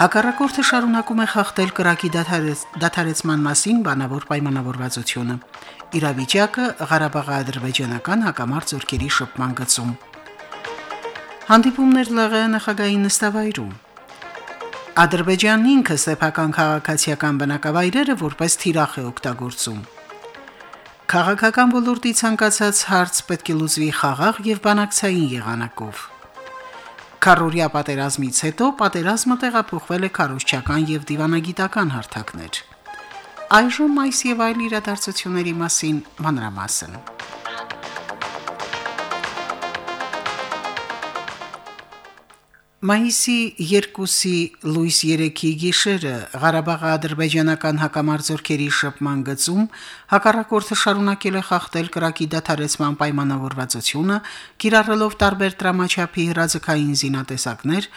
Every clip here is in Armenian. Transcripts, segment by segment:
Հակառակորդը շարունակում է խախտել կրակի դադարեցման մասին բանավոր պայմանավորվածությունը։ Իրավիճակը Ղարաբաղի ադրբեջանական հակամարտ զորքերի շփման գծում։ Հանդիպումներ ԼՂ նախագահի նստավայրում։ Ադրբեջանն ինքը սեփական քաղաքացիական բնակավայրերը որպես թիրախ է օգտագործում։ Քաղաքական ոլորտի ցանկացած հարց պետք է լուծվի խաղաղ եւ բանակցային եղանակով։ Կարորիա պատերազմից հետո պատերազմը տեղափոխվել է քարոշչական եւ դիվանագիտական հարթակներ։ Այժմ այս եւ այլ իրադարձությունների մասին մանրամասն։ Մայիսի 2-ի լույս 3-ի գիշերը Ղարաբաղի ադրբեջանական հակամարձությունների շփման գծում հակառակորդը շարունակել է խախտել կրակի դադարեցման պայմանավորվածությունը, կիրառելով տարբեր դրամաչափի հրաձգային զինատեսակներ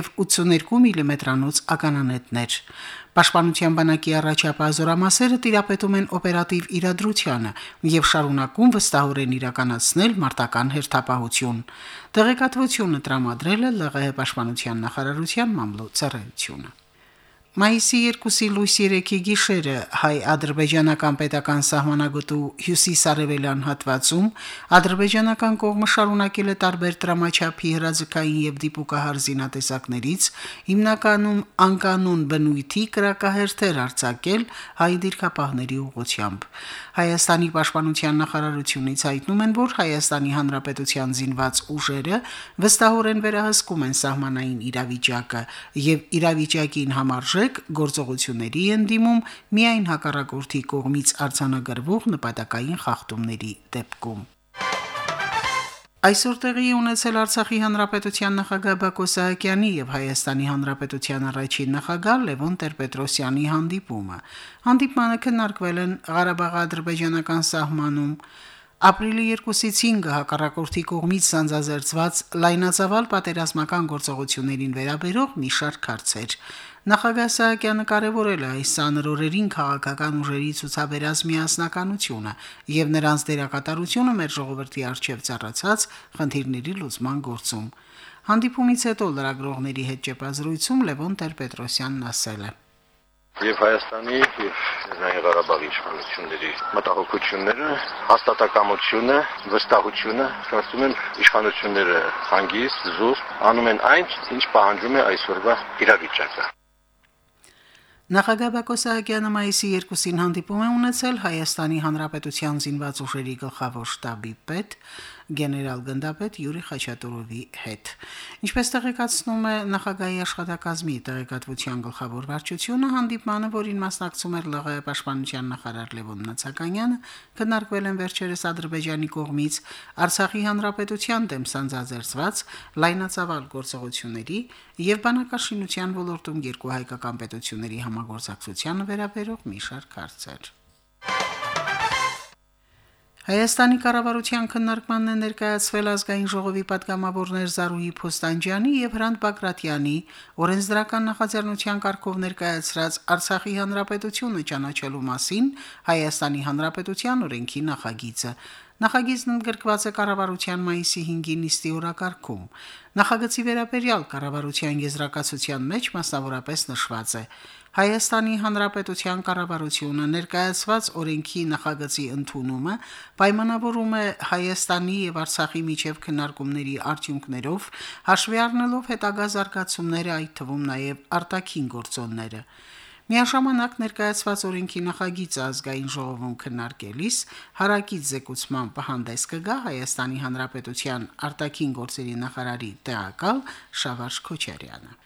եւ 82 մմ-անոց mm ականանետներ։ Պաշտպանության բանակի առաջապահ զորամասերը տիրապետում են օպերատիվ իրադրությանը եւ շարունակում վստահորեն իրականացնել մարտական հերթապահություն։ Տեղեկատվությունը տրամադրել է ԼՂՀ պաշտպանության նախարարության մամլո ծառայությունը։ Մայիսի 2-ի լույս 3-ի գիշերը հայ-ադրբեջանական պետական սահմանագոտու հյուսիս-արևելյան հատվածում ադրբեջանական կողմը շարունակել է տարբեր դրամաչափի հրաձգային եւ դիպուկահար զինատեսակներից հիմնականում անկանոն բնույթի կրակահերթեր արձակել հայ դիրքապահների ուղությամբ։ Հայաստանի պաշտպանության նախարարությունից հայտնում են, որ Հայաստանի Հանրապետության զինված ուժերը վստահորեն վերահսկում են սահմանային իրավիճակը եւ իրավիճակին համարժ լիարժեք գործողությունների են դիմում միայն հակառակորդի կողմից արձանագրվող նպատակային խախտումների դեպքում։ Այսօր տեղի ունեցել Արցախի հանրապետության նախագահ Բակո Սահակյանի եւ Հայաստանի հանրապետության առաջին նախագահ Լևոն Տեր-Պետրոսյանի հանդիպումը։ Հանդիպմանը քննարկվել են Ղարաբաղի ադրբեջանական սահմանում Ապրիլի 2-ից 5-ը հակառակորդի կողմից սանձազերծված լայնածավալ պատերազմական գործողություններին վերաբերող մի շարք հարցեր։ Նախագահ Սահակյանը կարևորել է այս սանրորերին քաղաքական ուժերի ցուցաբերած միասնականությունը եւ նրանց դերակատարությունը մեր ժողովրդի արժեվ ծառացած խնդիրների լուծման գործում։ Հանդիպումից հետո լրագրողների հետ ճեպազրույցում Լևոն Տեր-Պետրոսյանն ասել է. եւ Հայաստանի եւ Լեռնային Ղարաբաղի իշխանությունների մտահոգությունները, հաստատակամությունը, վստահությունը, կարծում եմ իշխանությունները հանգիստ, զուսպ անում են այն, ինչ պահանջում է այսօրվա իրավիճակը։ Նախագահ Բակո Սահակյանը մայիսի 2-ին հանդիպում է ունեցել Հայաստանի Հանրապետության զինված ուժերի գլխավոր շտաբի պետ գեներալ գնդապետ Յուրի Խաչատուրովի հետ։ Ինչպես տեղեկացնում է նախագահի աշխատակազմի տեղեկատվության գլխավոր վարչությունը, հանդիպմանը, որին մասնակցում էր ԼՂՀ պաշտպանության նախարար Լևոն Նացականյանը, քննարկվել են վերջերս Ադրբեջանի կողմից Արցախի Հանրապետության դեմ սանձազերծված լայնածավալ գործողությունների եւ բանակաշինության ոլորտում երկու հայկական պետությունների համագործակցությանը վերաբերող մի շարք հարցեր։ Հայաստանի կառավարության քննարկմանն է ներկայացվել ազգային ժողովի падգամավորներ Զարուհի Փոստանջյանի եւ Հրանտ Բագրատյանի օրենսդրական նախաձեռնության կարգով ներկայացրած Արցախի հանրապետությունը ճանաչելու մասին Հայաստանի հանրապետության օրենքի նախագիծը։ Նախագիծն ընդգրկված է կառավարության մայիսի 5-ի նիստի օրակարգում։ Նախագծի վերաբերյալ կառավարության եզրակացության մեջ մասնավորապես նշված է. Հայաստանի Հանրապետության կառավարությունը ներկայացված օրենքի նախագծի ընդունումը պայմանավորում է Հայաստանի եւ Արցախի միջև քննարկումների արդյունքներով հաշվի առնելով հետագա զարգացումները, այդ թվում նաեւ արտաքին գործոնները։ Միաժամանակ ներկայացված օրենքի նախագիծը ազգային ժողովում քննարկելիս հարակից զեկուցման պահանդես կգա Հայաստանի Հանրապետության արտաքին գործերի նախարարի տեղակալ Շավարժ Քոչարյանը։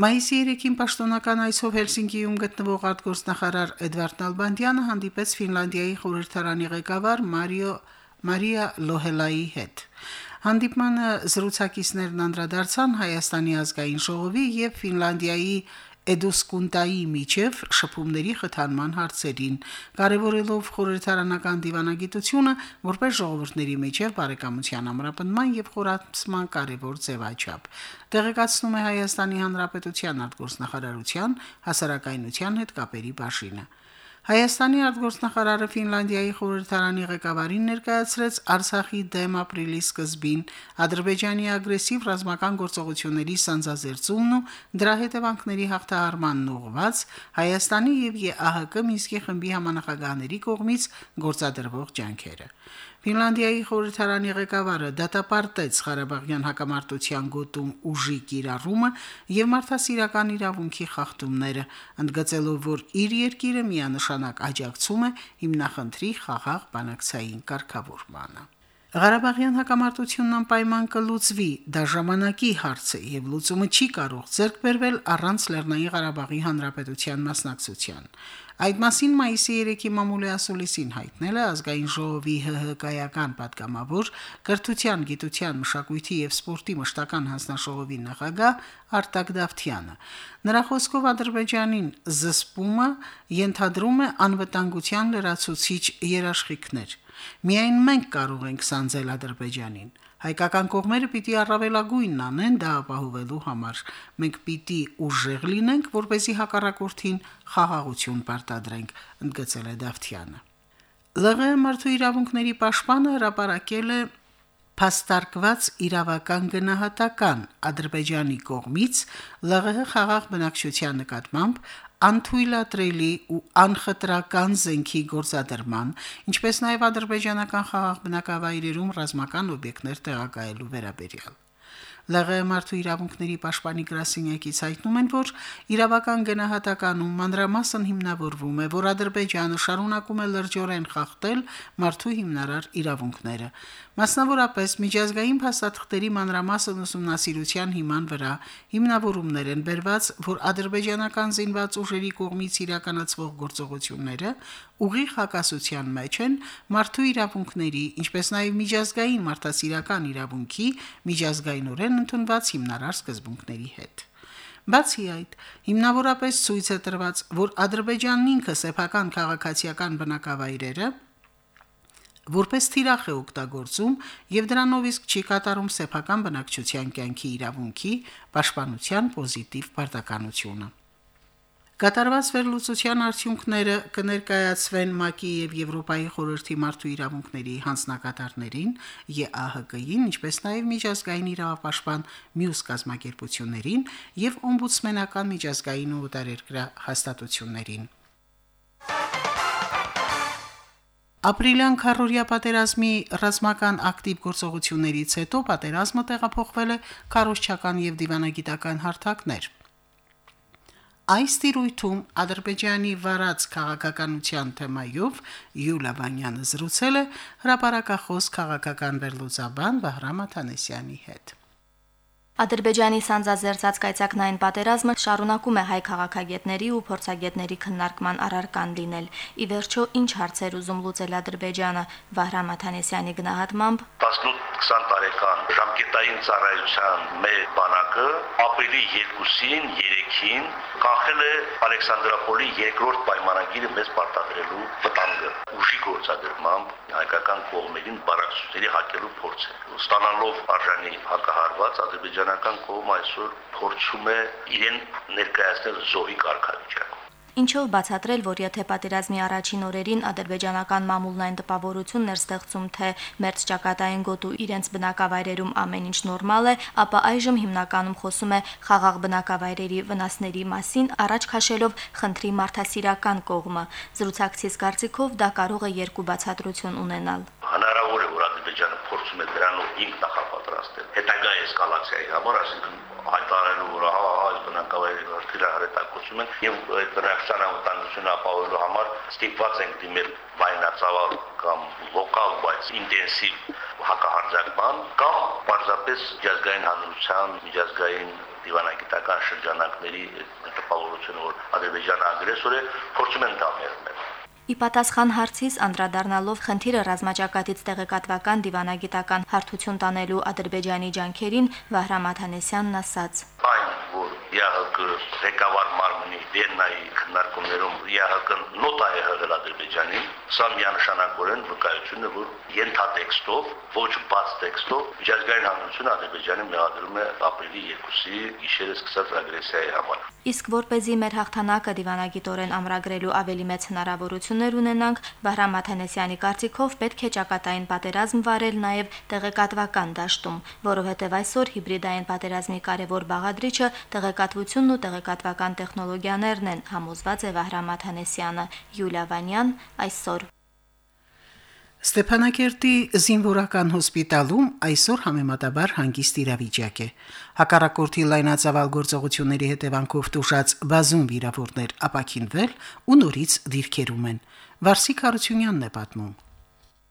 Մայիսի 3-ին պաշտոնական այսով Հելսինկիում գտնվող արտգործնախարար Էդվարդ Նալբանդյանը հանդիպեց Ֆինլանդիայի խորհրդարանի ղեկավար Մարիո Մարիա Լոհելայի հետ։ Հանդիպմանը զրուցակիցներն անդրադարձան Հայաստանի ազգային ժողովի եւ Ֆինլանդիայի Էդուսկունտայի միջև շփումների խթանման հարցերին, կարևորելով խորհրդարանական դիվանագիտությունը որպես ժողովուրդների միջև բարեկամության ամրապնման եւ խորացման կարևոր ձևաչափ։ Տեղեկացնում է Հայաստանի Հանրապետության արտգործնախարարության հասարակայնության հետ կապերի բաժինը։ Հայաստանի արտգործնախարարը Ֆինլանդիայի խորհրդարանի ղեկավարին ներկայացրեց Արցախի դեմ ապրիլի սկզբին Ադրբեջանի ագրեսիվ ռազմական գործողությունների սանձազերծումն ու դրա հետևանքների հաղթահարմանն ուղղված Հայաստանի եւ ԵԱՀԿ Մինսկի խմբի համանախագահների կողմից գործադրվող ջանքերը։ Ֆինլանդիայի խորհրդարանի ղեկավարը դատապարտեց Ղարաբաղյան հակամարտության գոտում ուժի կիրառումը եւ մարդասիրական իրավունքի խախտումները, ընդգծելով, որ իր երկիրը միանշանակ աջակցում է հիմնախնդրի խաղաղ բանակցային կարգավորմանը։ Ղարաբաղյան հակամարտությունն անպայման կլուծվի, դա ժամանակի հարց է եւ լուծումը չի կարող ձեռք բերվել առանց Լեռնային Ղարաբաղի Հանրապետության մասնակցության։ Այդ մասին մայիսի 3-ի մամուլի ասուլիսին հայտնել է ազգային ժողովի ՀՀ կայական падգամավոր Կրթության, գիտության, մշակույթի եւ սպորտի մշտական հանձնաժողովի նախագահ Արտակ Դավթյանը։ Նրա խոսքով Ադրբեջանին զսպումը ենթադրում է անվտանգության լրացուցիչ երաշխիքներ։ Միայն մենք կարող ենք սանձել Ադրբեջանին։ Հայկական կողմերը պիտի առավելագույնն անեն դա ապահովելու համար։ Մենք պիտի ուժեղ լինենք, որպեսզի հակառակորդին խաղաղություն պարտադրենք, ընդգծել է Դավթյանը։ ԼՂ մարդու իրավունքների պաշտպանը հրապարակել է փաստարկված իրավական գնահատական Ադրբեջանի կողմից ԼՂՀ խաղաղ բնակչության նկատմամբ անթույլատրելի ու անխտրական զենքի գործադրման, ինչպես նաև ադրբեջանական խաղաղ բնակավայրերում ռազմական օբյեկտներ տեղակայելու վերաբերյալ։ ԼՂ մարդու իրավունքների պաշտպանի գրասենյակից հայտնում են, որ իրավական գնահատականում մանրամասն հիմնավորվում է, որ Ադրբեջանը շարունակում է լրջորեն խախտել մարդու հիմնարար իրավունքները։ Մասնավորապես միջազգային փաստաթղթերի մանրամասն ուսումնասիրության հիման վրա հիմնավորումներ են բերված, որ ադրբեջանական զինված ուժերի կողմից իրականացվող գործողությունները ուղիղ հակասության մեջ են մարդու իրավունքների, ինչպես նաև միջազգային մարդասիրական իրավունքի միջազգայինորեն ընդունված հիմնարար սկզբունքների հետ։ Բացի այդ, հիմնավորապես ցույց է տրված, որ Ադրբեջանն ինքը սեփական քաղաքացիական բնակավայրերը որպես թիրախ է օգտագործում եւ դրանով իսկ չի կատարում սեփական բնակչության կյանքի իրավունքի պաշտպանության պոզիտիվ պարտականությունը։ Կատարված վերլուծության արդյունքները կներկայացվեն ՄԱԿ-ի եւ Եվրոպայի խորհրդի մարդու իրավունքների հանձնակատարներին, ԵԱՀԿ-ին, ինչպես նաեւ միջազգային իրավապաշտպան մյուս կազմակերպություններին եւ օմբուդսմենական միջազգային ու օտարերկրյա հաստատություններին։ Ապրիլյան քարորիա պատերազմի ռազմական ակտիվ գործողություններից հետո պատերազմը տեղափոխվել է քարոշչական եւ դիվանագիտական հարթակներ։ Այս տիրույթում Ադրբեջանի վարած քաղաքականության թեմայով Յուլիա Վանյանը զրուցել է հրապարակախոս քաղաքական վերլուծաբան Վահրամ Աթանեսյանի հետ։ Ադրբեջանի սանձազերծած կայծակնային պատերազմը շարունակում է հայ քաղաքագետների ու փորձագետների քննարկման առարկան լինել։ Ի վերջո, ինչ հարցեր ուզում լուծել Ադրբեջանը Վահրամ Աթանեսյանի գնահատմամբ. 18-20 տարեկան ժամկետային ծառայության մեր բանակը ապրիլի 2-ին, 3-ին կանխել է Ալեքսանդրապոլի երկրորդ պայմանագիրը մեզ պարտադրելու գործադրմամբ հայկական կողմերին բարակցությունների հակելու փորձը ստանալով արժանի հակահարված ադրբեջանական կողմը այսօր փորձում է իրեն ներկայացնել զոհի կարգավիճակ Ինչով բացատրել, որ եթե պատերազմի առաջին օրերին ադրբեջանական մամուլն այն տպավորությունն էր ստեղծում, թե մերձ ճակատային գոտու իրենց բնակավայրերում ամեն ինչ նորմալ է, ապա այժմ հիմնականում խոսում է խաղաղ բնակավայրերի վնասների մասին, առաջ քաշելով խնդրի մարդասիրական կողմը։ Զրուցակցից կարծիքով դա կարող է երկու բացատրություն ունենալ։ Հնարավոր է, որ Ադրբեջանը փորձում է դրանով ինքն նախապատրաստել հետագա էսկալացիայի համար, այսինքն հայտարարելու որ հա այս բնակավայրերը հրետակոծում են եւ այդ բնակչության անվտանգությունը ապահովելու համար ստիպված ենք դիմել վայնացավալ կամ լոկալ, բայց ինտենսիվ հակահարձակման կամ պարզապես միջազգային հանրության, միջազգային դիվանագիտական շրջանակների տպավորությունը, որ Ադրբեջանը ագրեսոր է, փորձում են դա մերնել։ Ի պատասխան հարցից անդրադառնալով խնդիրը ռազմաճակատից տեղեկատվական դիվանագիտական հարթություն տանելու Ադրբեջանի ջանքերին Վահրամ Աթանեսյանն ասաց. Այն, որ ՀՀԿ ղեկավար մարմնի Վիեննայի քննարկումներում ՀՀԿ նոտա է հղել Ադրբեջանին, սա միանշանակորեն վկայություն է, որ ենթատեքստով, ոչ բաց տեքստով միջազգային հանրությունը Ադրբեջանը մեղադրում է ապրիլի 2-ի գիշերը սկսած ագրեսիայի համար։ Իսկ որ เป զի մեր հաղթանակը դիվանագիտորեն ամրագրելու ավելի մեծ հնարավորություններ ունենանք, Վահրամ Մաթանեսյանի կարծիքով պետք է ճակատային պատերազմ վարել նաև տեղեկատվական դաշտում, որովհետև այսօր հիբրիդային պատերազմի կարևոր բաղադրիչը տեղեկատվությունն ու տեղեկատվական տեխնոլոգիաներն են, համոզված է Վահրամ Մաթանեսյանը։ Յուլիա Վանյան այսօր Ստեփանակերտի զինվորական հոսպիտալում այսօր համեմատաբար հանգիստ իրավիճակ է։ Հակառակորդի լայնածավալ գործողությունների հետևանքով տուժած բազում վիրավորներ ապակինվել ու նորից դիրքերում են։ Վարսիկ Հարությունյանն է պատմում։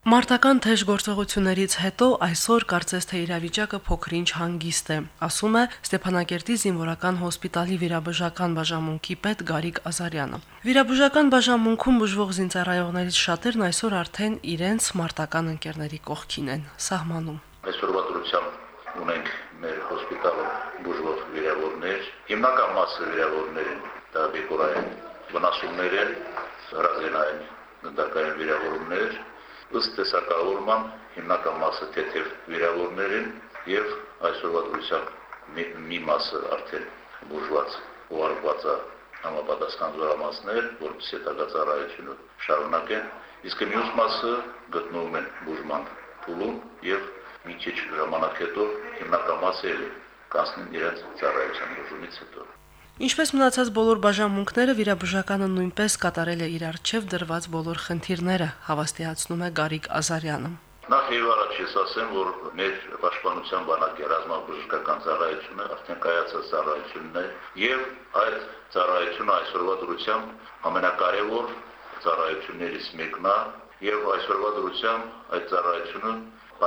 Մարտական թեժ գործողություններից հետո այսօր կարծես թե իրավիճակը փոքրինչ հանգիստ է, ասում է Ստեփանակերտի զինվորական հոսպիտալի վիրաբժական բաժամունքի պետ Գարիկ Ազարյանը։ Վիրաբժական բաժամունքում բուժվող զինծառայողներից շատերն այսօր արդեն իրենց մարտական ընկերների կողքին են, սահմանում։ Այսօրվա դրությամբ ունենք մեր հոսպիտալում բուժվող վիրավորներ, հիմնական մասը վիրավորներին դա բեկորային վնասումներ են, հրազենային դնդակային վիրավորումներ, ըստ տեսակավորման հիմնական մասը թեթև վիրավորներին եւ այսօրվա դրությամբ մի, մի մասը արդեն բուժված ու արված է համապատասխան զորամասներ, որպես հետագա ծառայությունը շարունակեն, իսկ մյուս մասը գտնվում են բուժման փուլում եւ մի քիչ ժամանակ հետո հիմնական մասը կանցնեն իրենց ծառայության բուժումից հետո Ինչպես մնացած բոլոր բաժանմունքները վիրաբժականը նույնպես կատարել է իր արժև դրված բոլոր խնդիրները, հավաստիացնում է Գարիկ Ազարյանը։ Նախ եւ առաջ ես ասեմ, որ մեր պաշտպանության բանակի ռազմաբժշկական ծառայությունը արդեն կայացած ծառայությունն է եւ այդ ծառայությունը այսօրվա դրությամբ ամենակարևոր ծառայություններից մեկն է եւ այսօրվա դրությամբ այդ ծառայությունը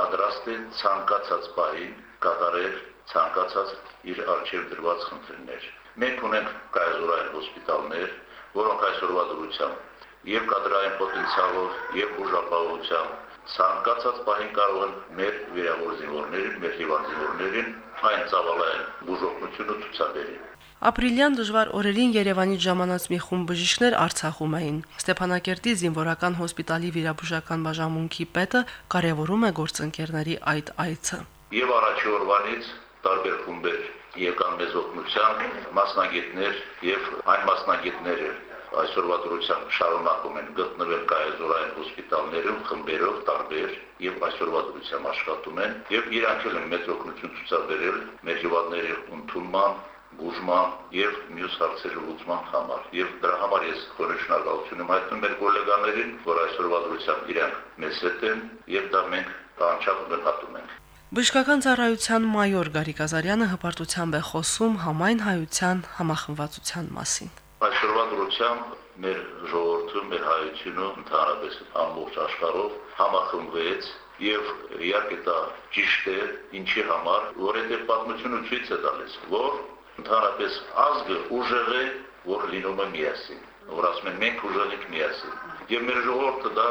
պատրաստ է ցանկացած պահին կատարել ցանկացած իր արժև դրված խնդիրներ Մենք ունենք կայազորային հոսպիտալներ, որոնք այսօրվա դրությամբ եւ կադրային պոտենցիալով եւ բուժապահությամբ ցանկացած պահին կարող են մեր վիրավոր զինվորներին, մեր հիվանդ զինվորներին այն ծավալային բուժօգնությունը ցուցաբերել։ Ապրիլյան դժվար օրերին Երևանից ժամանած մի խումբ բժիշկներ Արցախում էին։ Ստեփանակերտի զինվորական հոսպիտալի վիրաբուժական բաժանմունքի պետը կարևորում է գործընկերների այդ այցը։ Եվ առաջի օրվանից տարբեր խումբեր եկան մեզ օգնության մասնագետներ եւ այն մասնագետները այսօրվա դրությամբ շարունակում են գտնվել կայազորային հոսպիտալներում խմբերով տարբեր եւ այսօրվա դրությամբ աշխատում են եւ իրանք են մեծ օգնություն ցուցաբերել մեր հիվանդների ընդունման բուժման եւ մյուս հարցերի լուծման համար եւ դրա համար ես խորը շնորհակալություն եմ հայտնում մեր գոլեգաներին որ այսօրվա դրությամբ իրանք մեզ հետ են եւ դա մենք անչափ գնահատում ենք Բժշկական ծառայության մայոր Գարիկ Ազարյանը հպարտությամբ է խոսում համայն հայության համախմբվածության մասին։ Այսօրվա դրությամբ մեր ժողովուրդը, մեր հայությունը ընդհանրապես ամբողջ աշխարհով համախմբվեց եւ իհարկե դա ճիշտ է ինչի համար, որովհետեւ պատմությունը ցույց է տալիս, որ ընդհանրապես ազգը ուժեղ է, որ լինում է միասին որ ասում են մենք ուժեղ ենք միասին եւ մեր ժողովուրդը դա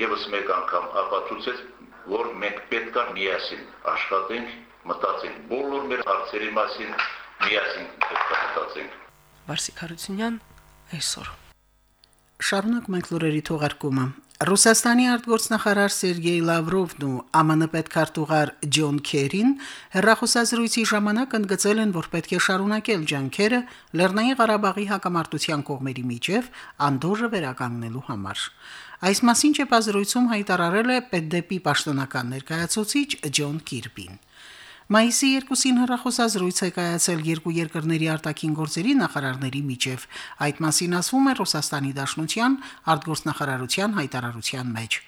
եւս մեկ անգամ ապացուցեց որ մենք պետք է միասին աշխատենք, մտածենք բոլոր մեր հարցերի մասին, միասին պետք է մտածենք։ Վարսիկ Հարությունյան այսօր Շարունակ մենք լուրերի թողարկումը։ Ռուսաստանի արտգործնախարար Սերգեյ Լավրովն ու ԱՄՆ պետքարտուղար Ջոն Քերին հերրախոսազրույցի ժամանակ ընդգծել են, որ պետք է շարունակել ջանքերը Լեռնային Ղարաբաղի հակամարտության կողմերի միջև անդորը վերականգնելու համար։ Այս մասին չեպազրույցում հայտարարել է պետդեպի պաշտոնական ներկայացուցիչ Ջոն Կիրբին։ Մայիսի 2-ին հրախոսազրույց է կայացել երկու երկրների արտաքին գործերի նախարարների միջև։ Այդ մասին ասվում է Ռուսաստանի Դաշնության արտգործնախարարության հայտարարության մեջ։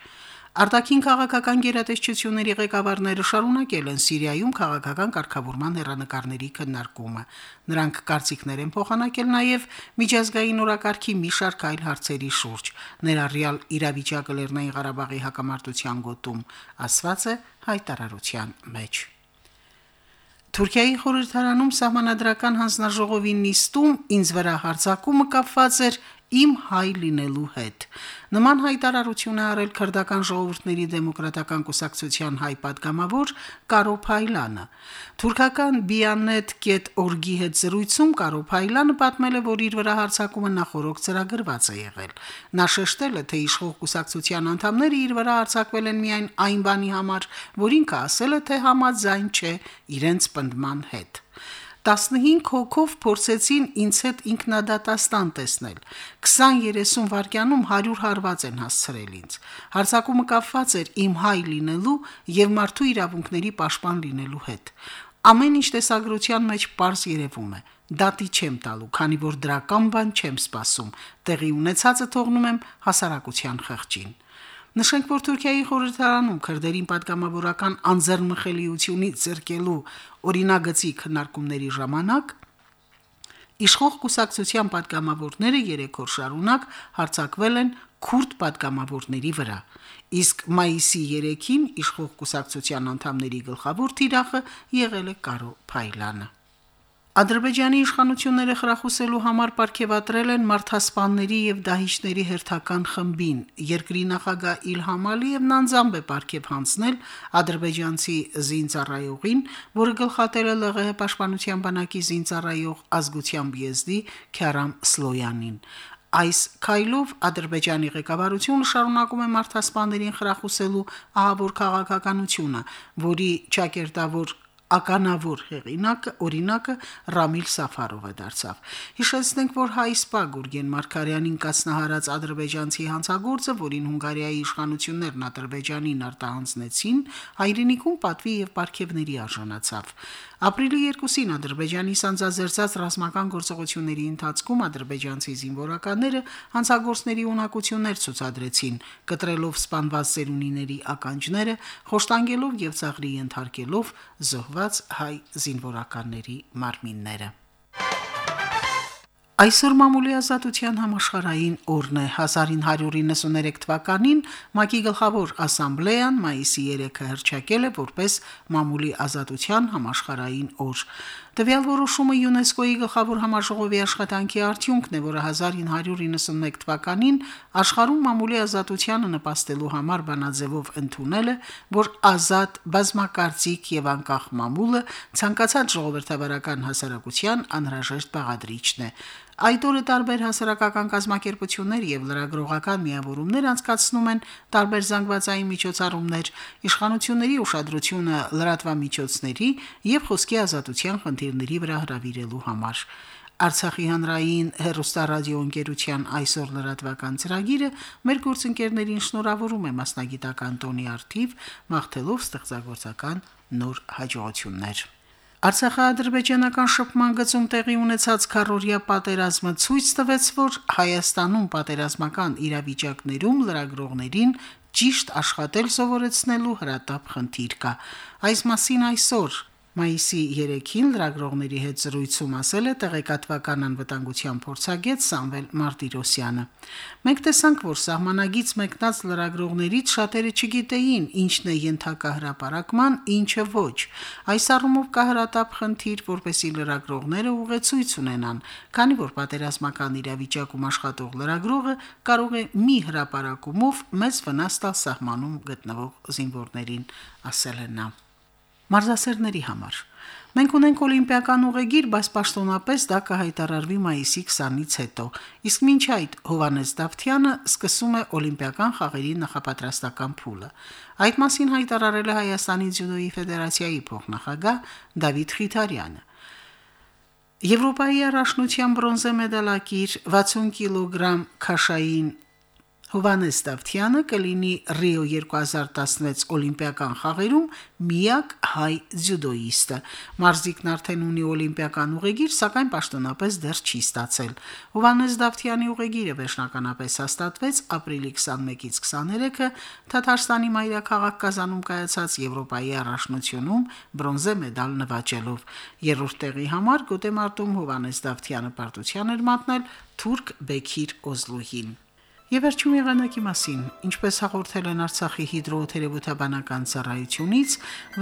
Արտաքին քաղաքական գերատեսչությունների ղեկավարները շարունակել են Սիրիայում քաղաքական կարգավորման հերանեկարների քննարկումը։ Նրանք կարծիքներ են փոխանակել նաև միջազգային օրակարգի մի շարք այլ հարցերի շուրջ, ներառյալ իրավիճակը Լեռնային Ղարաբաղի հակամարտության գոտում, ասված է հայտարարության մեջ։ Թուրքիայի խորհրդարանում սահմանադրական հանձնաժողովի նիստում ինձ վրա հարձակումը կապված էր իմ հայ լինելու հետ։ Նման հայտարարություն է արել քրդական ժողովուրդների դեմոկրատական կուսակցության հայ падգամավոր Կարո Փայլանը։ Թուրքական bianet.org-ի հետ զրույցում Կարո Փայլանը պատմել է, որ իր վրա հարձակումը նախորոք ծրագրված է եղել։ Նա շեշտել է, թե իշխող կուսակցության անդամները իր վրա հարձակվել են միայն այն բանի համար, որ ինքը ասել է, թե համաձայն չէ իրենց պնդման հետ։ 15 հոգով փորձեցին ինձ հետ ինքնադատաստան տեսնել։ 20-30 վայրկյանում 100 հարված են հասցրել ինձ։ Հարցակումը կապված էր իմ հայ լինելու եւ մարդու իրավունքների պաշտպան լինելու հետ։ Ամեն ինչ տեսագրության մեջ པարզ երևում է։ Դատի չեմ տալու, քանի որ դրական բան չեմ սպասում։ Տեղի ունեցածը թողնում եմ հասարակության խղճին։ Նշենք, որ Թուրքիայի խորհրդարանում քրդերին պատգամավորական անձեռնմխելիությունից զերկելու օրինագծի քննարկումների ժամանակ Իշխող կուսակցության պատգամավորները 3 օր շարունակ հարցակվել են քուրդ պատգամավորների վրա, իսկ մայիսի 3-ին իշխող կուսակցության անդամների գլխավոր թիրախը եղել է Կարո Փայլանը։ Ադրբեջանի իշխանությունները խրախուսելու համար ապարգևատրել են մարդասպանների եւ դահիճների հերթական խմբին։ Երկրի նախագահ Իլհամ Ալիևն անձամբ է ապարգև հանձնել ադրբեջանցի զինծառայողին, որը գլխատել է ԼՂՀ պաշտպանության բանակի զինծառայող ազգությամբ եզդի Քարամ Սլոյանին։ Այս քայլով Ադրբեջանի ղեկավարությունը շարունակում է մարդասպաններին խրախուսելու ահավոր քաղաքականությունը, որի ճակերտավոր ականավոր հեղինակը օրինակը Ռամիլ Սաֆարովը դարձավ։ Հիշեցնենք, որ հայսպա Գուրգեն Մարկարյանին կասնահարած ադրբեջանցի հանցագործը, որին Հունգարիայի իշխանություններն Ադրբեջանին արտահանձնեցին, հայրենիքում պատվի եւ ապարքևների արժանացավ։ Ապրիլի 2-ին Ադրբեջանի սանձազերծած ռազմական գործողությունների ընթացքում ադրբեջանցի զինվորականները հանցագործների ունակություններ ցուցադրեցին, կտրելով սպանված ծերունիների ականջները, խոշտանգելով եւ ծաղրի ենթարկելով զոհված հայ զինվորականների մարմինները։ Այսօր մամուլի ազատության համաշխարհային օրն է 1993 թվականին ՄԱԿ-ի գլխավոր ասամբլեան մայիսի 3-ը հրճակել է որպես մամուլի ազատության համաշխարհային օր։ Տվյալ որոշումը ՅՈՒՆԵՍԿՕ-ի գլխավոր համաժողովի աշխատանքի արդյունքն է, որը 1991 թվականին աշխարհում մամուլի ազատությանը նպաստելու համար բանաձևով ընդունել է, որ ազատ, բազմակարծիք եւ անկախ մամուլը ցանկացած ժողովրդավարական հասարակության անհրաժեշտ բաղադրիչն է։ Այդ օրը տարբեր հասարակական կազմակերպություններ եւ լրագրողական միավորումներ անցկացնում են տարբեր զանգվածային միջոցառումներ, իշխանությունների ուշադրությունը լրատվամիջոցների եւ խոսքի ազատության խնդիրների վրա հravirելու համար։ Արցախի հանրային հերոստարադիո ընկերության այսօր լրատվական ծրագիրը մեր գործընկերներին շնորհավորում է մասնագիտական տոնի արթիվ, մաղթելով ստեղծագործական նոր հաջողություններ։ Արցախա-ադրբեջանական շփման գծում տեղի ունեցած քարորիա պատերազմը ցույց տվեց, որ Հայաստանում պատերազմական իրավիճակներում լրագրողներին ճիշտ աշխատել սովորեցնելու հրատապ խնդիր կա։ Այս մասին այսօր Մայիսի 3-ին լրագրողների հետ զրույցում ասել է տեղեկատվական անվտանգության փորձագետ Սամվել Մարտիրոսյանը։ Մենք տեսանք, որ սահմանագից մեկնած լրագրողներից շատերը չգիտեին, ինչն է ենթակա հրապարակման, ինչը ոչ։ Այս առումով կա հրատապ խնդիր, որպեսի լրագրողները ուղեցույց ունենան, քանի որ պատերազմական իրավիճակում աշխատող լրագրողը կարող է մի հրապարակումով մեծ վնաս տալ սահմանում գտնվող զինվորներին, ասել է նա մարզասերների համար։ Մենք ունենք օլիմպիական ուղեգիր, բայց պաշտոնապես դա կհայտարարվի մայիսի 20-ից հետո։ Իսկ մինչ այդ Հովանես Դավթյանը սկսում է օլիմպիական խաղերի նախապատրաստական փուլը։ Այդ մասին հայտարարել է Հայաստանի ձյուդոյի ֆեդերացիայի փոխնախագահ Դավիթ Խիթարյանը։ Եվրոպայի առաջնության բրոնզե մեդալակիր 60 կիլոգրամ քաշային Հովանես Դավթյանը կլինի Ռիո 2016 օլիմպիական խաղերում միակ հայ ձյուդոիստը։ Մարզիկն արդեն ունի օլիմպիական ուղեգիր, սակայն պաշտոնապես դեռ չի ստացել։ Հովանես Դավթյանի ուղեգիրը վերջնականապես հաստատվեց ապրիլի 21-ից 23-ը Թաթարստանի մայրաքաղաք Կազանում կայացած Եվրոպայի առաջնությունում բրոնզե մեդալ նվաճելով։ Երրորդ տեղի համար գոտեմարտում Հովանես Դավթյանը պարտության էր մատնել թուրք Բեքիր Օզլուհին։ Եվ վերջում եղանակի մասին, ինչպես հաղորդել են Արցախի հիդրոթերապևտաբանական ծառայությունից,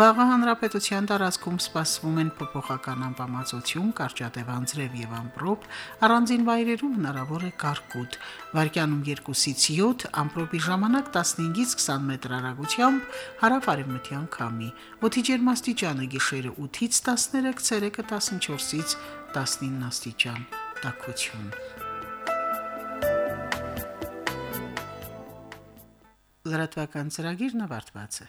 վաղը հանրապետության տարածքում սպասվում են փոփոխական անբավարարություն, կարճատև անձրև եւ ամպրոպ, առանձին վայրերում հնարավոր է կարկուտ։ Վարկյանում 2-ից 7, ամպրոպի ժամանակ 15-ից 20 մետր հեռագությամբ հարավարևմտյան քամի։ Օդի ջերմաստիճանը գիշերը 8-ից 13, ցերեկը 14-ից 19 աստիճան։ Տակություն։ Լրատվական ծրագիրն ավարտված է։